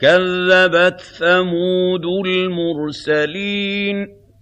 كَذَّبَتْ ثَمُودُ الْمُرْسَلِينَ